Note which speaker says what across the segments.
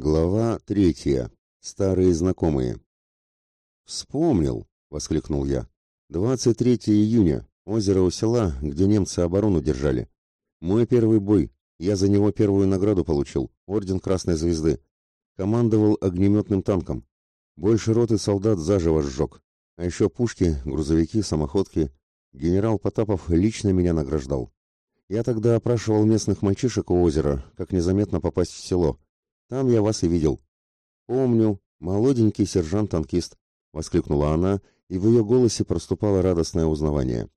Speaker 1: Глава третья. Старые знакомые. «Вспомнил!» — воскликнул я. «23 июня. Озеро у села, где немцы оборону держали. Мой первый бой. Я за него первую награду получил. Орден Красной Звезды. Командовал огнеметным танком. Больше роты солдат заживо сжег. А еще пушки, грузовики, самоходки. Генерал Потапов лично меня награждал. Я тогда опрашивал местных мальчишек у озера, как незаметно попасть в село» Там я вас и видел. Помню, молоденький сержант-танкист, воскликнула она, и в ее голосе проступало радостное узнавание.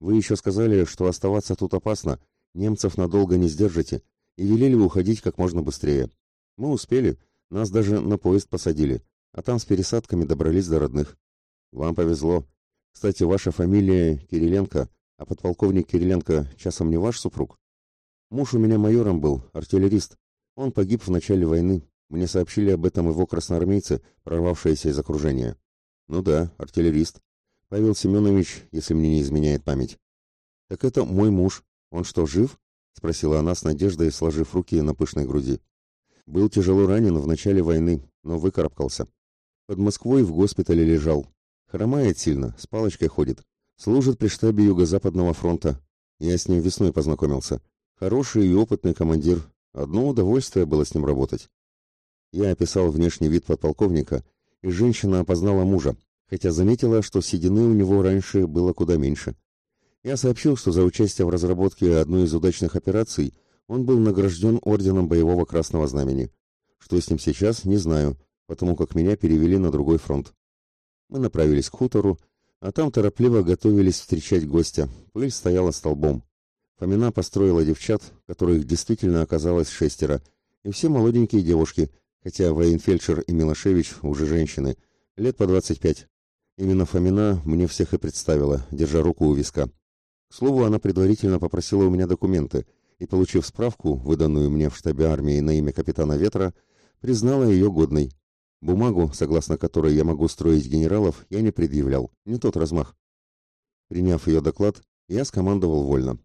Speaker 1: Вы еще сказали, что оставаться тут опасно, немцев надолго не сдержите, и велели уходить как можно быстрее. Мы успели, нас даже на поезд посадили, а там с пересадками добрались до родных. Вам повезло. Кстати, ваша фамилия Кириленко, а подполковник Кириленко часом не ваш супруг? Муж у меня майором был, артиллерист, он погиб в начале войны. Мне сообщили об этом его красноармейцы, прорвавшиеся из окружения. Ну да, артиллерист. Павел Семенович, если мне не изменяет память. Так это мой муж. Он что, жив? Спросила она с надеждой, сложив руки на пышной груди. Был тяжело ранен в начале войны, но выкарабкался. Под Москвой в госпитале лежал. Хромает сильно, с палочкой ходит. Служит при штабе Юго-Западного фронта. Я с ним весной познакомился. Хороший и опытный командир, Одно удовольствие было с ним работать. Я описал внешний вид подполковника, и женщина опознала мужа, хотя заметила, что седины у него раньше было куда меньше. Я сообщил, что за участие в разработке одной из удачных операций он был награжден орденом боевого красного знамени. Что с ним сейчас, не знаю, потому как меня перевели на другой фронт. Мы направились к хутору, а там торопливо готовились встречать гостя. Пыль стояла столбом. Фомина построила девчат, которых действительно оказалось шестеро, и все молоденькие девушки, хотя военфельдшер и Милошевич уже женщины, лет по двадцать пять. Именно Фомина мне всех и представила, держа руку у виска. К слову, она предварительно попросила у меня документы, и, получив справку, выданную мне в штабе армии на имя капитана Ветра, признала ее годной. Бумагу, согласно которой я могу строить генералов, я не предъявлял, не тот размах. Приняв ее доклад, я скомандовал вольно.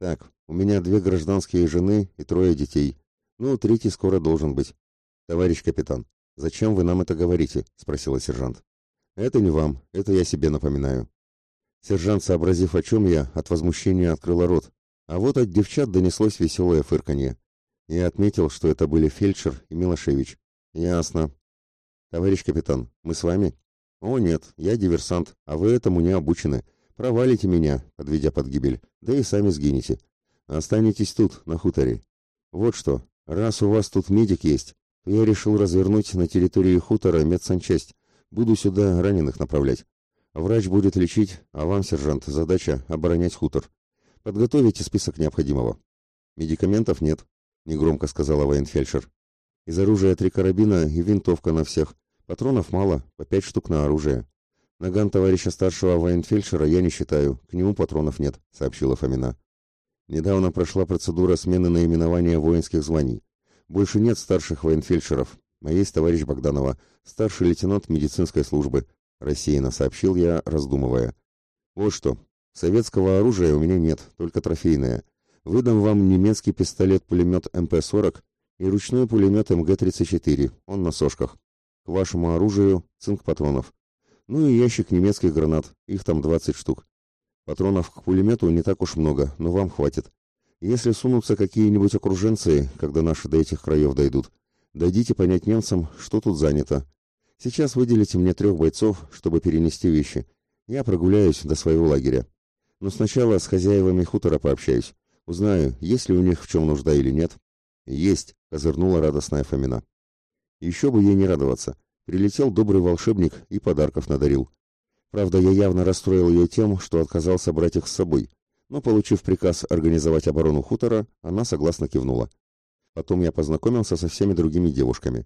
Speaker 1: Так, у меня две гражданские жены и трое детей. Ну, третий скоро должен быть. Товарищ капитан, зачем вы нам это говорите? спросила сержант. Это не вам, это я себе напоминаю. Сержант, сообразив, о чем я, от возмущения открыла рот, а вот от девчат донеслось веселое фырканье. Я отметил, что это были фельдшер и Милошевич. Ясно. Товарищ капитан, мы с вами? О нет, я диверсант, а вы этому не обучены. Провалите меня, подведя под гибель, да и сами сгинете. Останетесь тут, на хуторе. Вот что, раз у вас тут медик есть, то я решил развернуть на территории хутора медсанчасть. Буду сюда раненых направлять. Врач будет лечить, а вам, сержант, задача оборонять хутор. Подготовите список необходимого. Медикаментов нет, негромко сказала военфельдшер. Из оружия три карабина и винтовка на всех. Патронов мало, по пять штук на оружие. Наган товарища старшего военфельдшера я не считаю, к нему патронов нет, сообщила Фомина. Недавно прошла процедура смены наименования воинских званий. Больше нет старших военфельдшеров, а есть товарищ Богданова, старший лейтенант медицинской службы, рассеянно сообщил я, раздумывая. Вот что, советского оружия у меня нет, только трофейное. Выдам вам немецкий пистолет-пулемет МП-40 и ручной пулемет МГ-34, он на сошках. К вашему оружию цинк патронов. Ну и ящик немецких гранат, их там 20 штук. Патронов к пулемету не так уж много, но вам хватит. Если сунутся какие-нибудь окруженцы, когда наши до этих краев дойдут, дадите понять немцам, что тут занято. Сейчас выделите мне трех бойцов, чтобы перенести вещи. Я прогуляюсь до своего лагеря. Но сначала с хозяевами хутора пообщаюсь. Узнаю, есть ли у них в чем нужда или нет. Есть, козырнула радостная Фомина. Еще бы ей не радоваться. Прилетел добрый волшебник и подарков надарил. Правда, я явно расстроил ее тем, что отказался брать их с собой, но, получив приказ организовать оборону хутора, она согласно кивнула. Потом я познакомился со всеми другими девушками.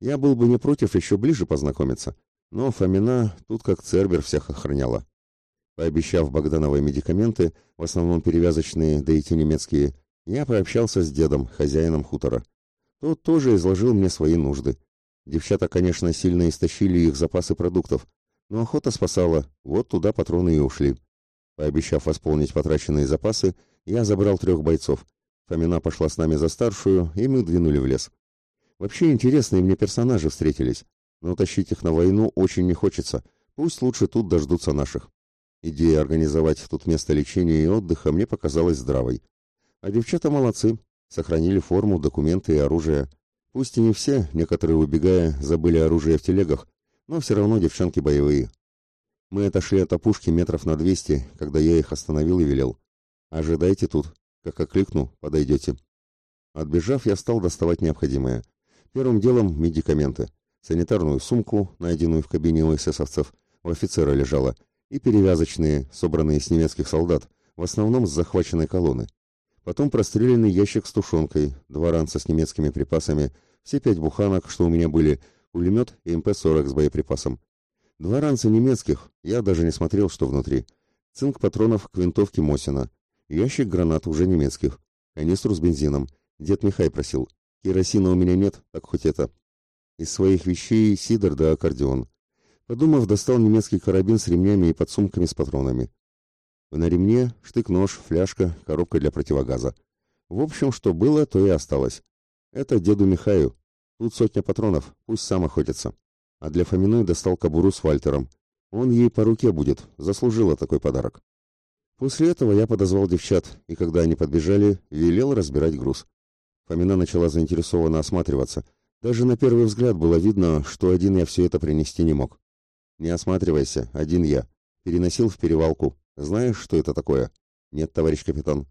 Speaker 1: Я был бы не против еще ближе познакомиться, но Фомина тут как Цербер всех охраняла. Пообещав Богдановой медикаменты, в основном перевязочные, да и те немецкие, я пообщался с дедом, хозяином хутора. Тот тоже изложил мне свои нужды. Девчата, конечно, сильно истощили их запасы продуктов, но охота спасала, вот туда патроны и ушли. Пообещав восполнить потраченные запасы, я забрал трех бойцов. Фомина пошла с нами за старшую, и мы двинули в лес. Вообще интересные мне персонажи встретились, но тащить их на войну очень не хочется. Пусть лучше тут дождутся наших. Идея организовать тут место лечения и отдыха мне показалась здравой. А девчата молодцы, сохранили форму, документы и оружие. Пусть и не все, некоторые убегая, забыли оружие в телегах, но все равно девчонки боевые. Мы отошли от опушки метров на двести, когда я их остановил и велел. «Ожидайте тут. Как окликну, подойдете». Отбежав, я стал доставать необходимое. Первым делом медикаменты. Санитарную сумку, найденную в кабине у эсэсовцев, у офицера лежала, и перевязочные, собранные с немецких солдат, в основном с захваченной колонны. Потом простреленный ящик с тушенкой, два ранца с немецкими припасами, все пять буханок, что у меня были, пулемет и МП-40 с боеприпасом. Два ранца немецких, я даже не смотрел, что внутри. Цинк патронов к винтовке Мосина. Ящик гранат уже немецких. Канистру с бензином. Дед Михай просил. Керосина у меня нет, так хоть это. Из своих вещей сидор да аккордеон. Подумав, достал немецкий карабин с ремнями и подсумками с патронами. На ремне штык-нож, фляжка, коробка для противогаза. В общем, что было, то и осталось. Это деду Михаю. Тут сотня патронов, пусть сам охотится. А для Фоминой достал кобуру с Вальтером. Он ей по руке будет, заслужила такой подарок. После этого я подозвал девчат, и когда они подбежали, велел разбирать груз. Фомина начала заинтересованно осматриваться. Даже на первый взгляд было видно, что один я все это принести не мог. Не осматривайся, один я. Переносил в перевалку. Знаешь, что это такое? Нет, товарищ капитан.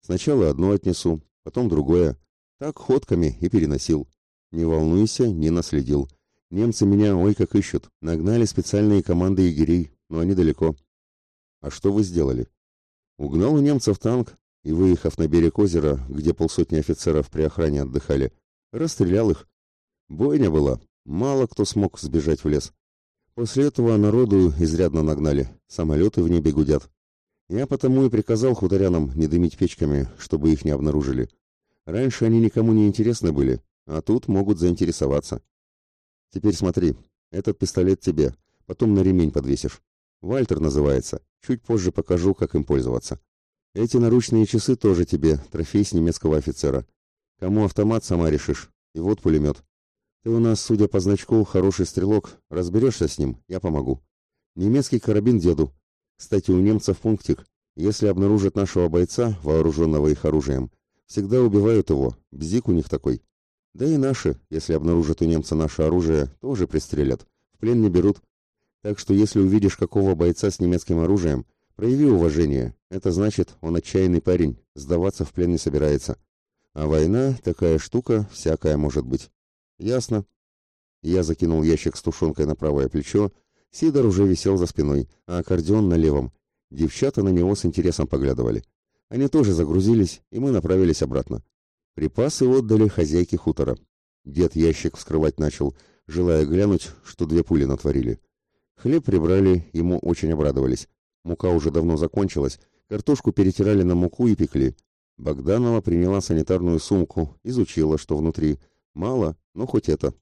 Speaker 1: Сначала одно отнесу, потом другое. Так ходками и переносил. Не волнуйся, не наследил. Немцы меня ой как ищут. Нагнали специальные команды егерей, но они далеко. А что вы сделали? Угнал у немцев танк и, выехав на берег озера, где полсотни офицеров при охране отдыхали, расстрелял их. Бойня была, мало кто смог сбежать в лес. После этого народу изрядно нагнали, самолеты в небе гудят. Я потому и приказал хуторянам не дымить печками, чтобы их не обнаружили. Раньше они никому не интересны были, а тут могут заинтересоваться. Теперь смотри, этот пистолет тебе, потом на ремень подвесишь. Вальтер называется, чуть позже покажу, как им пользоваться. Эти наручные часы тоже тебе, трофей с немецкого офицера. Кому автомат, сама решишь. И вот пулемет. Ты у нас, судя по значку, хороший стрелок. Разберешься с ним, я помогу. Немецкий карабин деду. Кстати, у немцев пунктик. Если обнаружат нашего бойца, вооруженного их оружием, всегда убивают его. Бзик у них такой. Да и наши, если обнаружат у немца наше оружие, тоже пристрелят. В плен не берут. Так что если увидишь какого бойца с немецким оружием, прояви уважение. Это значит, он отчаянный парень, сдаваться в плен не собирается. А война такая штука, всякая может быть. Ясно. Я закинул ящик с тушенкой на правое плечо. Сидор уже висел за спиной, а аккордеон на левом. Девчата на него с интересом поглядывали. Они тоже загрузились, и мы направились обратно. Припасы отдали хозяйке хутора. Дед ящик вскрывать начал, желая глянуть, что две пули натворили. Хлеб прибрали, ему очень обрадовались. Мука уже давно закончилась, картошку перетирали на муку и пекли. Богданова приняла санитарную сумку, изучила, что внутри – Мало, но хоть это.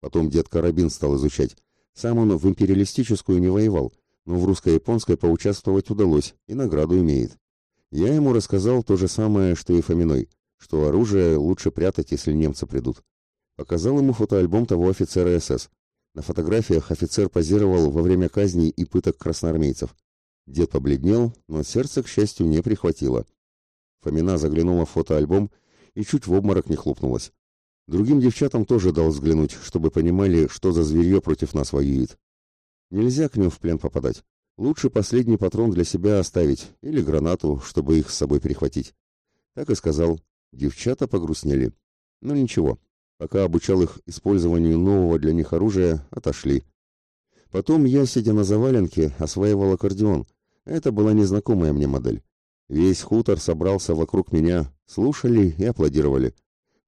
Speaker 1: Потом дед Карабин стал изучать. Сам он в империалистическую не воевал, но в русско-японской поучаствовать удалось и награду имеет. Я ему рассказал то же самое, что и Фоминой, что оружие лучше прятать, если немцы придут. Показал ему фотоальбом того офицера СС. На фотографиях офицер позировал во время казней и пыток красноармейцев. Дед побледнел, но сердце, к счастью, не прихватило. Фомина заглянула в фотоальбом и чуть в обморок не хлопнулась. Другим девчатам тоже дал взглянуть, чтобы понимали, что за зверье против нас воюет. Нельзя к ним в плен попадать. Лучше последний патрон для себя оставить или гранату, чтобы их с собой перехватить. Так и сказал. Девчата погрустнели. Но ничего, пока обучал их использованию нового для них оружия, отошли. Потом я, сидя на заваленке, осваивал аккордеон. Это была незнакомая мне модель. Весь хутор собрался вокруг меня, слушали и аплодировали.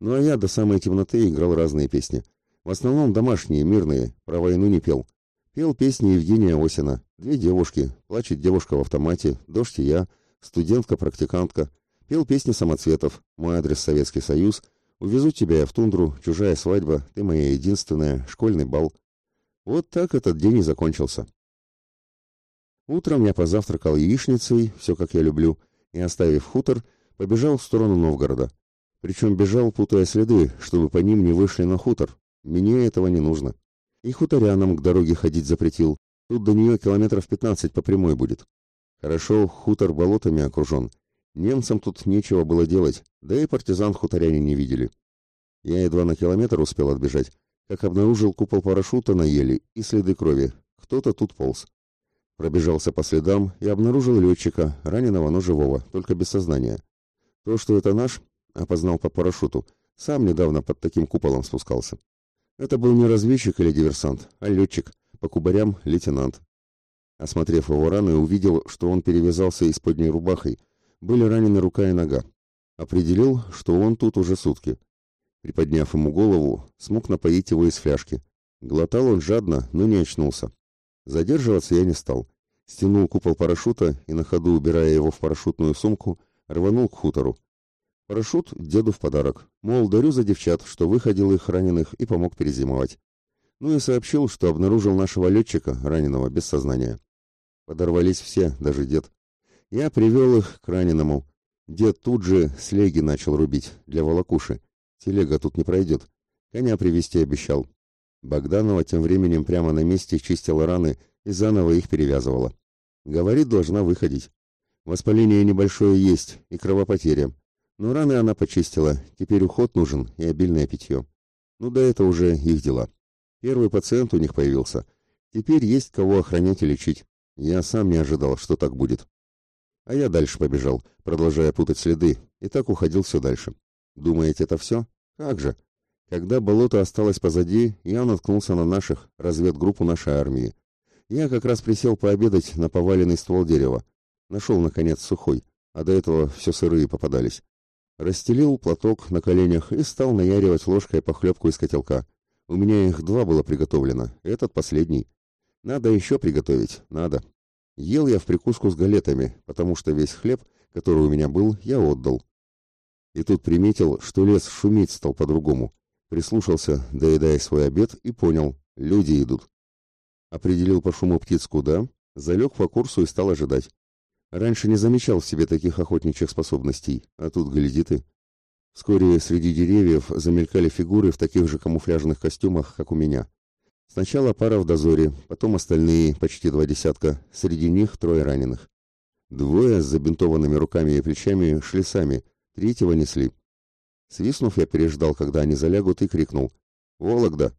Speaker 1: Ну а я до самой темноты играл разные песни. В основном домашние, мирные, про войну не пел. Пел песни Евгения Осина, «Две девушки», «Плачет девушка в автомате», «Дождь и я», «Студентка-практикантка». Пел песни самоцветов, «Мой адрес Советский Союз», «Увезу тебя я в тундру», «Чужая свадьба», «Ты моя единственная», «Школьный бал». Вот так этот день и закончился. Утром я позавтракал яичницей, все как я люблю, и, оставив хутор, побежал в сторону Новгорода. Причем бежал, путая следы, чтобы по ним не вышли на хутор. Мне этого не нужно. И хуторянам к дороге ходить запретил. Тут до нее километров пятнадцать по прямой будет. Хорошо, хутор болотами окружен. Немцам тут нечего было делать, да и партизан хуторяне не видели. Я едва на километр успел отбежать, как обнаружил купол парашюта на еле и следы крови. Кто-то тут полз. Пробежался по следам и обнаружил летчика, раненого, но живого, только без сознания. То, что это наш, опознал по парашюту. Сам недавно под таким куполом спускался. Это был не разведчик или диверсант, а летчик, по кубарям лейтенант. Осмотрев его раны, увидел, что он перевязался исподней рубахой, были ранены рука и нога. Определил, что он тут уже сутки. Приподняв ему голову, смог напоить его из фляжки. Глотал он жадно, но не очнулся. Задерживаться я не стал. Стянул купол парашюта и на ходу, убирая его в парашютную сумку, рванул к хутору. Парашют деду в подарок. Мол, дарю за девчат, что выходил их раненых и помог перезимовать. Ну и сообщил, что обнаружил нашего летчика, раненого, без сознания. Подорвались все, даже дед. Я привел их к раненому. Дед тут же слеги начал рубить для волокуши. Телега тут не пройдет. Коня привезти обещал. Богданова тем временем прямо на месте чистила раны и заново их перевязывала. Говорит, должна выходить. Воспаление небольшое есть и кровопотеря. Но раны она почистила, теперь уход нужен и обильное питье. Ну да это уже их дела. Первый пациент у них появился. Теперь есть кого охранять и лечить. Я сам не ожидал, что так будет. А я дальше побежал, продолжая путать следы, и так уходил все дальше. Думаете, это все? Как же? Когда болото осталось позади, я наткнулся на наших, разведгруппу нашей армии. Я как раз присел пообедать на поваленный ствол дерева. Нашел, наконец, сухой, а до этого все сырые попадались. Расстелил платок на коленях и стал наяривать ложкой похлебку из котелка. У меня их два было приготовлено, этот последний. Надо еще приготовить, надо. Ел я в прикуску с галетами, потому что весь хлеб, который у меня был, я отдал. И тут приметил, что лес шуметь стал по-другому. Прислушался, доедая свой обед, и понял, люди идут. Определил по шуму птиц куда, залег по курсу и стал ожидать. Раньше не замечал в себе таких охотничьих способностей, а тут, гляди ты. Вскоре среди деревьев замелькали фигуры в таких же камуфляжных костюмах, как у меня. Сначала пара в дозоре, потом остальные, почти два десятка, среди них трое раненых. Двое с забинтованными руками и плечами шли сами, третьего несли. Свистнув, я переждал, когда они залягут, и крикнул «Вологда!».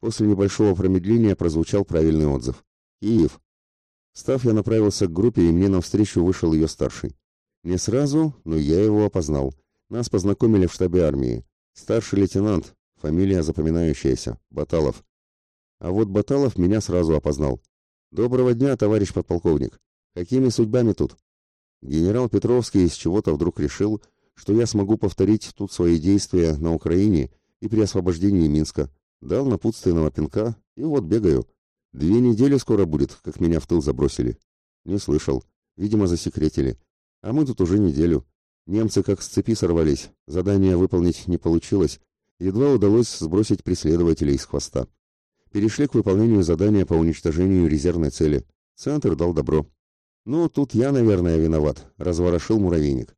Speaker 1: После небольшого промедления прозвучал правильный отзыв. «Киев!». Став, я направился к группе, и мне навстречу вышел ее старший. Не сразу, но я его опознал. Нас познакомили в штабе армии. Старший лейтенант, фамилия запоминающаяся, Баталов. А вот Баталов меня сразу опознал. «Доброго дня, товарищ подполковник. Какими судьбами тут?» Генерал Петровский из чего-то вдруг решил, что я смогу повторить тут свои действия на Украине и при освобождении Минска. Дал напутственного пинка, и вот бегаю. Две недели скоро будет, как меня в тыл забросили. Не слышал. Видимо, засекретили. А мы тут уже неделю. Немцы как с цепи сорвались. Задание выполнить не получилось. Едва удалось сбросить преследователей с хвоста. Перешли к выполнению задания по уничтожению резервной цели. Центр дал добро. Ну, тут я, наверное, виноват. Разворошил муравейник.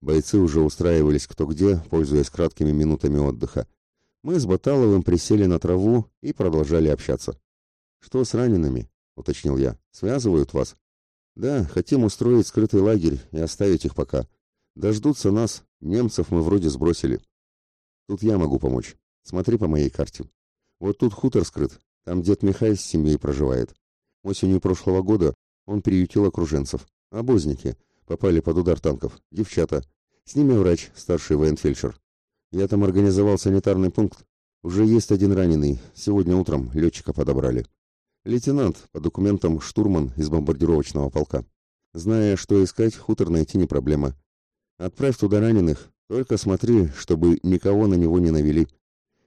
Speaker 1: Бойцы уже устраивались кто где, пользуясь краткими минутами отдыха. Мы с Баталовым присели на траву и продолжали общаться. «Что с ранеными?» — уточнил я. «Связывают вас?» «Да, хотим устроить скрытый лагерь и оставить их пока. Дождутся нас, немцев мы вроде сбросили. Тут я могу помочь. Смотри по моей карте. Вот тут хутор скрыт, там дед Михай с семьей проживает. Осенью прошлого года он приютил окруженцев. Обозники. Попали под удар танков. Девчата. С ними врач, старший военфельдшер. Я там организовал санитарный пункт. Уже есть один раненый. Сегодня утром летчика подобрали. Лейтенант, по документам штурман из бомбардировочного полка. Зная, что искать, хутор найти не проблема. Отправь туда раненых, только смотри, чтобы никого на него не навели.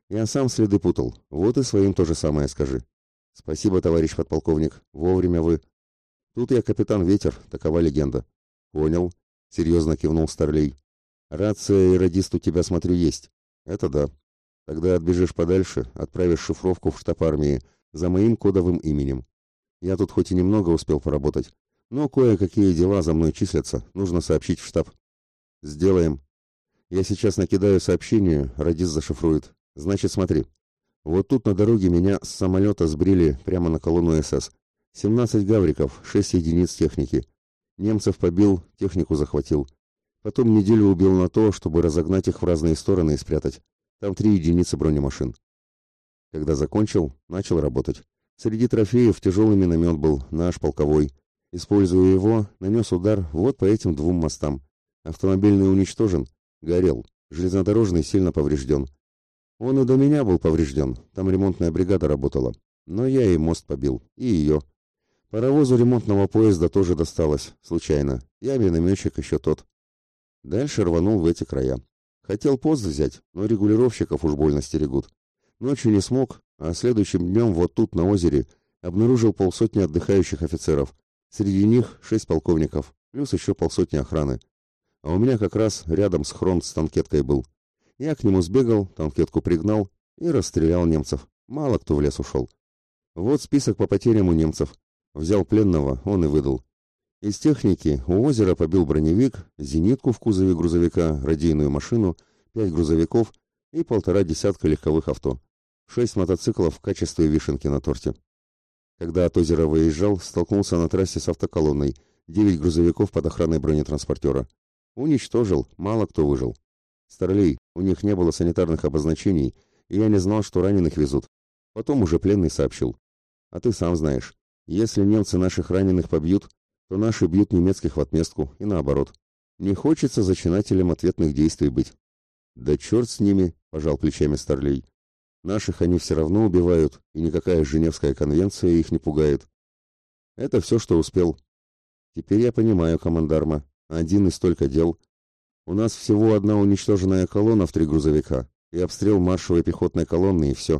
Speaker 1: Я сам следы путал, вот и своим то же самое скажи. Спасибо, товарищ подполковник, вовремя вы. Тут я капитан Ветер, такова легенда. Понял, серьезно кивнул Старлей. Рация и радист у тебя, смотрю, есть. Это да. Тогда отбежишь подальше, отправишь шифровку в штаб армии, за моим кодовым именем. Я тут хоть и немного успел поработать, но кое-какие дела за мной числятся, нужно сообщить в штаб. Сделаем. Я сейчас накидаю сообщение, радист зашифрует. Значит, смотри. Вот тут на дороге меня с самолета сбрили прямо на колонну СС. 17 гавриков, 6 единиц техники. Немцев побил, технику захватил. Потом неделю убил на то, чтобы разогнать их в разные стороны и спрятать. Там три единицы бронемашин. Когда закончил, начал работать. Среди трофеев тяжелый миномет был, наш полковой. Используя его, нанес удар вот по этим двум мостам. Автомобильный уничтожен, горел. Железнодорожный сильно поврежден. Он и до меня был поврежден, там ремонтная бригада работала. Но я и мост побил, и ее. Паровозу ремонтного поезда тоже досталось, случайно. Я минометчик еще тот. Дальше рванул в эти края. Хотел пост взять, но регулировщиков уж больно стерегут. Ночью не смог, а следующим днем вот тут, на озере, обнаружил полсотни отдыхающих офицеров. Среди них шесть полковников, плюс еще полсотни охраны. А у меня как раз рядом схрон с танкеткой был. Я к нему сбегал, танкетку пригнал и расстрелял немцев. Мало кто в лес ушел. Вот список по потерям у немцев. Взял пленного, он и выдал. Из техники у озера побил броневик, зенитку в кузове грузовика, радийную машину, пять грузовиков и полтора десятка легковых авто. Шесть мотоциклов в качестве вишенки на торте. Когда от озера выезжал, столкнулся на трассе с автоколонной, девять грузовиков под охраной бронетранспортера. Уничтожил, мало кто выжил. Старлей, у них не было санитарных обозначений, и я не знал, что раненых везут. Потом уже пленный сообщил. А ты сам знаешь, если немцы наших раненых побьют, то наши бьют немецких в отместку, и наоборот. Не хочется зачинателем ответных действий быть. Да черт с ними, пожал плечами Старлей. Наших они все равно убивают, и никакая Женевская конвенция их не пугает. Это все, что успел. Теперь я понимаю, командарма. Один из столько дел. У нас всего одна уничтоженная колонна в три грузовика, и обстрел маршевой пехотной колонны, и все.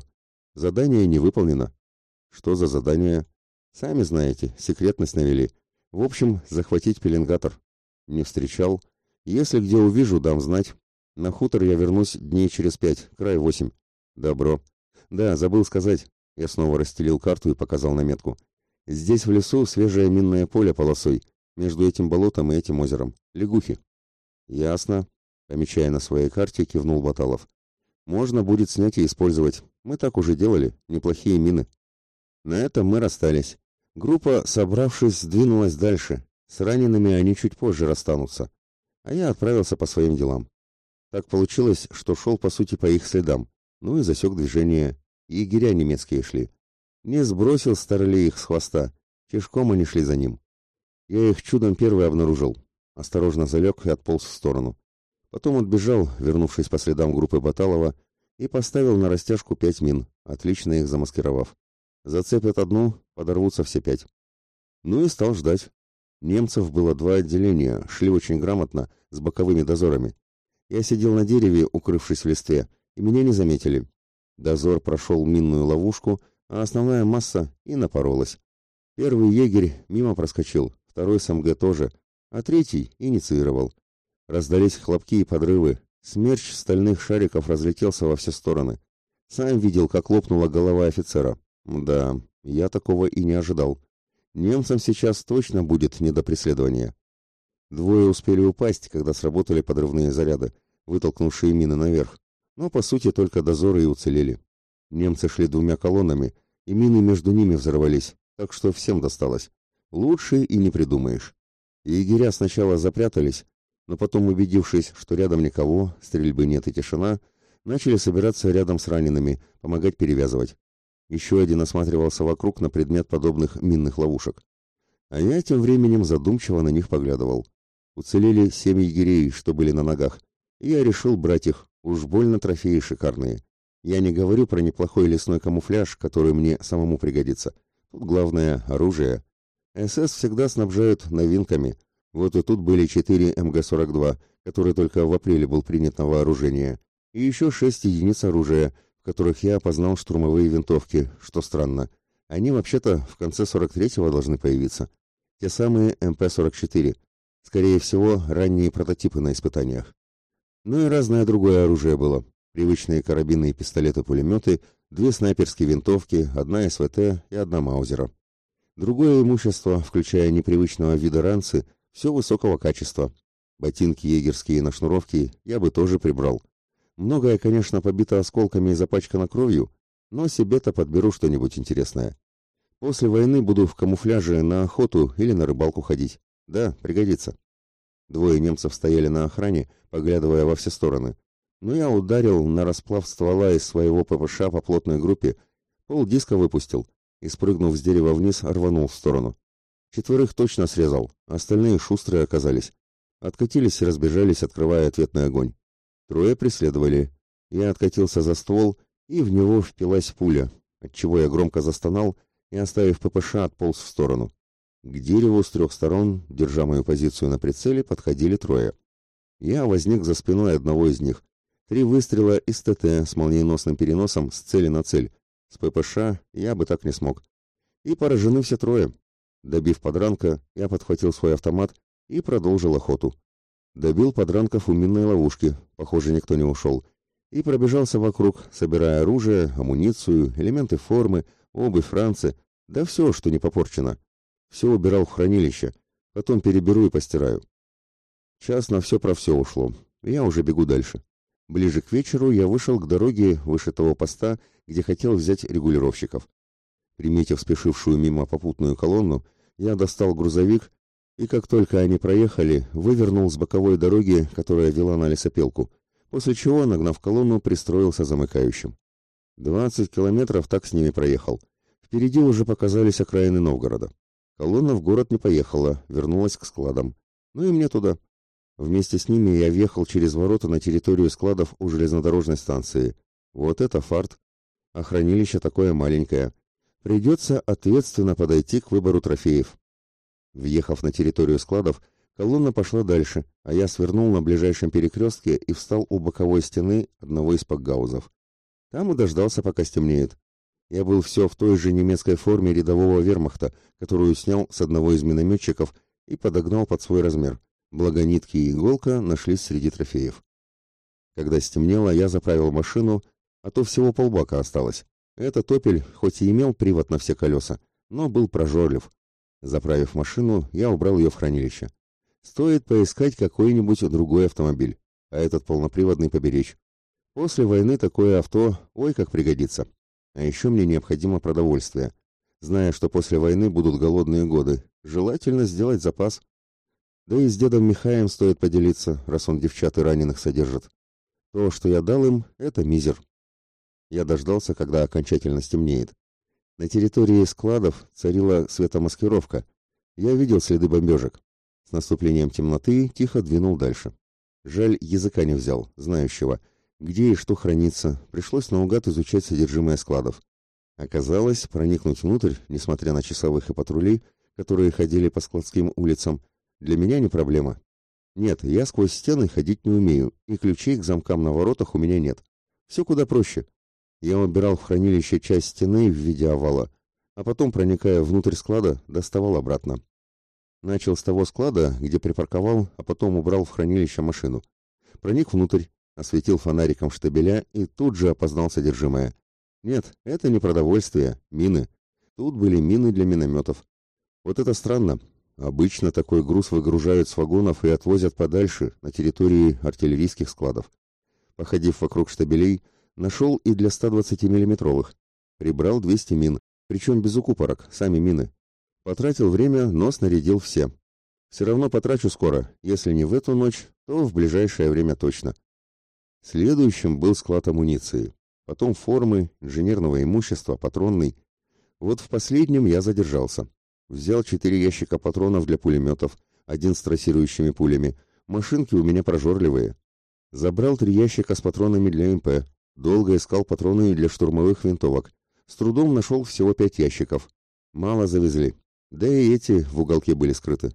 Speaker 1: Задание не выполнено. Что за задание? Сами знаете, секретность навели. В общем, захватить пеленгатор. Не встречал. Если где увижу, дам знать. На хутор я вернусь дней через пять, край восемь. Добро. Да, забыл сказать. Я снова расстелил карту и показал наметку. Здесь в лесу свежее минное поле полосой, между этим болотом и этим озером. Лягухи. Ясно. Помечая на своей карте, кивнул Баталов. Можно будет снять и использовать. Мы так уже делали. Неплохие мины. На этом мы расстались. Группа, собравшись, сдвинулась дальше. С ранеными они чуть позже расстанутся. А я отправился по своим делам. Так получилось, что шел, по сути, по их следам. Ну и засек движение. Егеря немецкие шли. Не сбросил Старлей их с хвоста. Тяжком они шли за ним. Я их чудом первый обнаружил. Осторожно залег и отполз в сторону. Потом отбежал, вернувшись по следам группы Баталова, и поставил на растяжку пять мин, отлично их замаскировав. Зацепят одну, подорвутся все пять. Ну и стал ждать. Немцев было два отделения, шли очень грамотно, с боковыми дозорами. Я сидел на дереве, укрывшись в листве, и меня не заметили. Дозор прошел минную ловушку, а основная масса и напоролась. Первый егерь мимо проскочил, второй с МГ тоже, а третий инициировал. Раздались хлопки и подрывы. Смерч стальных шариков разлетелся во все стороны. Сам видел, как лопнула голова офицера. Да, я такого и не ожидал. Немцам сейчас точно будет не до преследования. Двое успели упасть, когда сработали подрывные заряды, вытолкнувшие мины наверх. Но, по сути, только дозоры и уцелели. Немцы шли двумя колоннами, и мины между ними взорвались, так что всем досталось. Лучше и не придумаешь. Егеря сначала запрятались, но потом, убедившись, что рядом никого, стрельбы нет и тишина, начали собираться рядом с ранеными, помогать перевязывать. Еще один осматривался вокруг на предмет подобных минных ловушек. А я тем временем задумчиво на них поглядывал. Уцелели семь егерей, что были на ногах, и я решил брать их, уж больно трофеи шикарные. Я не говорю про неплохой лесной камуфляж, который мне самому пригодится. Тут главное — оружие. СС всегда снабжают новинками. Вот и тут были четыре МГ-42, который только в апреле был принят на вооружение, и еще шесть единиц оружия — в которых я опознал штурмовые винтовки, что странно. Они вообще-то в конце 43-го должны появиться. Те самые МП-44. Скорее всего, ранние прототипы на испытаниях. Ну и разное другое оружие было. Привычные карабины и пистолеты-пулеметы, две снайперские винтовки, одна СВТ и одна Маузера. Другое имущество, включая непривычного вида ранцы, все высокого качества. Ботинки егерские на шнуровке я бы тоже прибрал. Многое, конечно, побито осколками и запачкано кровью, но себе-то подберу что-нибудь интересное. После войны буду в камуфляже на охоту или на рыбалку ходить. Да, пригодится. Двое немцев стояли на охране, поглядывая во все стороны. Но я ударил на расплав ствола из своего ППШ по плотной группе, пол диска выпустил и, спрыгнув с дерева вниз, рванул в сторону. Четверых точно срезал, остальные шустрые оказались. Откатились и разбежались, открывая ответный огонь. Трое преследовали. Я откатился за ствол, и в него впилась пуля, отчего я громко застонал и, оставив ППШ, отполз в сторону. К дереву с трех сторон, держа мою позицию на прицеле, подходили трое. Я возник за спиной одного из них. Три выстрела из ТТ с молниеносным переносом с цели на цель. С ППШ я бы так не смог. И поражены все трое. Добив подранка, я подхватил свой автомат и продолжил охоту. Добил подранков у минной ловушки, похоже, никто не ушел, и пробежался вокруг, собирая оружие, амуницию, элементы формы, обувь Франции, да все, что не попорчено. Все убирал в хранилище, потом переберу и постираю. Час на все про все ушло, я уже бегу дальше. Ближе к вечеру я вышел к дороге выше того поста, где хотел взять регулировщиков. Приметив спешившую мимо попутную колонну, я достал грузовик и как только они проехали, вывернул с боковой дороги, которая вела на лесопилку, после чего, нагнав колонну, пристроился замыкающим. Двадцать километров так с ними проехал. Впереди уже показались окраины Новгорода. Колонна в город не поехала, вернулась к складам. Ну и мне туда. Вместе с ними я въехал через ворота на территорию складов у железнодорожной станции. Вот это фарт. А хранилище такое маленькое. Придется ответственно подойти к выбору трофеев. Въехав на территорию складов, колонна пошла дальше, а я свернул на ближайшем перекрестке и встал у боковой стены одного из пакгаузов. Там и дождался, пока стемнеет. Я был все в той же немецкой форме рядового вермахта, которую снял с одного из минометчиков и подогнал под свой размер. Благо нитки и иголка нашлись среди трофеев. Когда стемнело, я заправил машину, а то всего полбака осталось. Этот «Опель» хоть и имел привод на все колеса, но был прожорлив. Заправив машину, я убрал ее в хранилище. Стоит поискать какой-нибудь другой автомобиль, а этот полноприводный поберечь. После войны такое авто, ой, как пригодится. А еще мне необходимо продовольствие. Зная, что после войны будут голодные годы, желательно сделать запас. Да и с дедом Михаем стоит поделиться, раз он девчат и раненых содержит. То, что я дал им, это мизер. Я дождался, когда окончательно стемнеет. На территории складов царила светомаскировка. Я видел следы бомбежек. С наступлением темноты тихо двинул дальше. Жаль, языка не взял, знающего, где и что хранится. Пришлось наугад изучать содержимое складов. Оказалось, проникнуть внутрь, несмотря на часовых и патрулей, которые ходили по складским улицам, для меня не проблема. Нет, я сквозь стены ходить не умею, и ключей к замкам на воротах у меня нет. Все куда проще. Я убирал в хранилище часть стены в виде овала, а потом, проникая внутрь склада, доставал обратно. Начал с того склада, где припарковал, а потом убрал в хранилище машину. Проник внутрь, осветил фонариком штабеля и тут же опознал содержимое. Нет, это не продовольствие, мины. Тут были мины для минометов. Вот это странно. Обычно такой груз выгружают с вагонов и отвозят подальше, на территории артиллерийских складов. Походив вокруг штабелей, Нашел и для 120 миллиметровых. Прибрал 200 мин, причем без укупорок, сами мины. Потратил время, но снарядил все. Все равно потрачу скоро, если не в эту ночь, то в ближайшее время точно. Следующим был склад амуниции. Потом формы, инженерного имущества, патронный. Вот в последнем я задержался. Взял четыре ящика патронов для пулеметов, один с трассирующими пулями. Машинки у меня прожорливые. Забрал три ящика с патронами для МП, Долго искал патроны для штурмовых винтовок. С трудом нашел всего пять ящиков. Мало завезли. Да и эти в уголке были скрыты.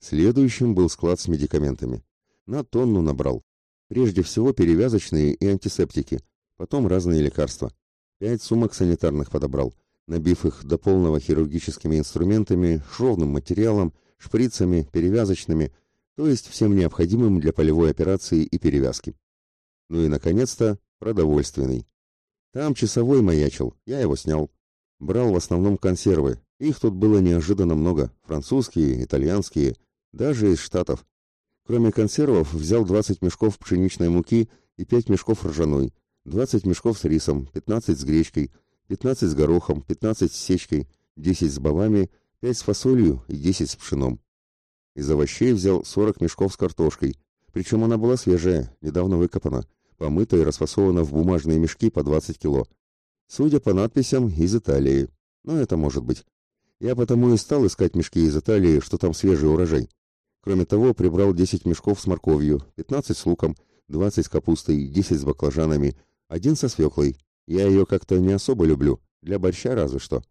Speaker 1: Следующим был склад с медикаментами. На тонну набрал. Прежде всего перевязочные и антисептики. Потом разные лекарства. Пять сумок санитарных подобрал, набив их до полного хирургическими инструментами, шовным материалом, шприцами, перевязочными, то есть всем необходимым для полевой операции и перевязки. Ну и, наконец-то, продовольственный. Там часовой маячил, я его снял. Брал в основном консервы, их тут было неожиданно много, французские, итальянские, даже из Штатов. Кроме консервов, взял 20 мешков пшеничной муки и 5 мешков ржаной, 20 мешков с рисом, 15 с гречкой, 15 с горохом, 15 с сечкой, 10 с бобами, 5 с фасолью и 10 с пшеном. Из овощей взял 40 мешков с картошкой, причем она была свежая, недавно выкопана, помыта и расфасована в бумажные мешки по 20 кило. Судя по надписям, из Италии. Но это может быть. Я потому и стал искать мешки из Италии, что там свежий урожай. Кроме того, прибрал 10 мешков с морковью, 15 с луком, 20 с капустой, 10 с баклажанами, один со свеклой. Я ее как-то не особо люблю, для борща разве что.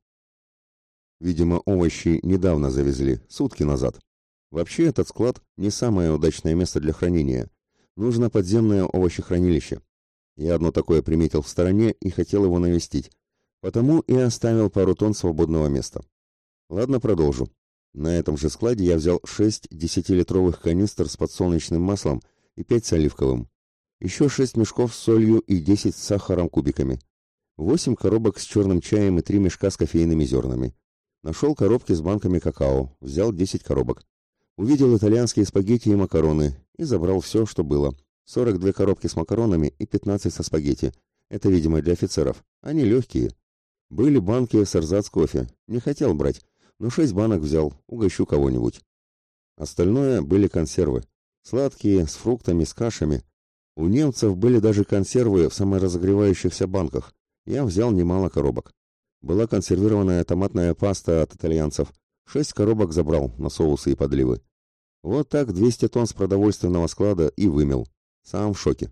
Speaker 1: Видимо, овощи недавно завезли, сутки назад. Вообще, этот склад не самое удачное место для хранения. Нужно подземное овощехранилище. Я одно такое приметил в стороне и хотел его навестить. Потому и оставил пару тонн свободного места. Ладно, продолжу. На этом же складе я взял 6 десятилитровых канистр с подсолнечным маслом и 5 с оливковым. Еще 6 мешков с солью и 10 с сахаром кубиками. 8 коробок с черным чаем и 3 мешка с кофейными зернами. Нашел коробки с банками какао, взял 10 коробок. Увидел итальянские спагетти и макароны и забрал все, что было. 42 коробки с макаронами и 15 со спагетти. Это, видимо, для офицеров. Они легкие. Были банки с эрзац кофе. Не хотел брать но шесть банок взял, угощу кого-нибудь. Остальное были консервы. Сладкие, с фруктами, с кашами. У немцев были даже консервы в саморазогревающихся банках. Я взял немало коробок. Была консервированная томатная паста от итальянцев. Шесть коробок забрал на соусы и подливы. Вот так 200 тонн с продовольственного склада и вымел. Сам в шоке.